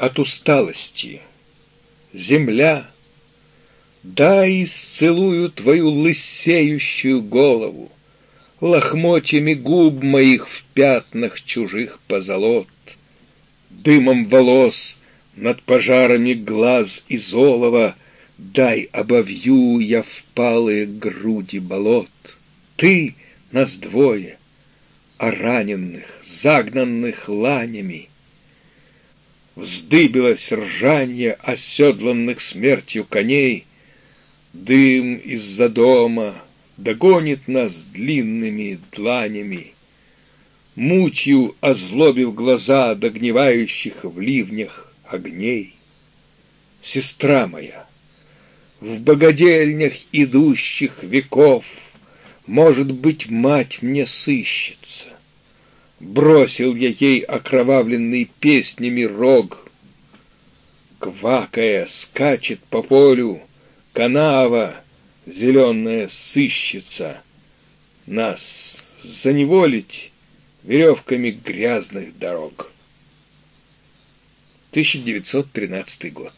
от усталости. Земля, дай исцелую твою лысеющую голову, Лохмотьями губ моих в пятнах чужих позолот, Дымом волос над пожарами глаз и золова Дай обовью я впалые груди болот. Ты нас двое, а раненых, загнанных ланями. Вздыбилось ржанье оседланных смертью коней, Дым из-за дома догонит нас длинными дланями. Мутью озлобив глаза догнивающих в ливнях огней. Сестра моя, в богадельнях идущих веков, Может быть, мать мне сыщется. Бросил я ей окровавленный песнями рог. Квакая скачет по полю канава, Зеленая сыщется. Нас заневолить веревками грязных дорог. 1913 год.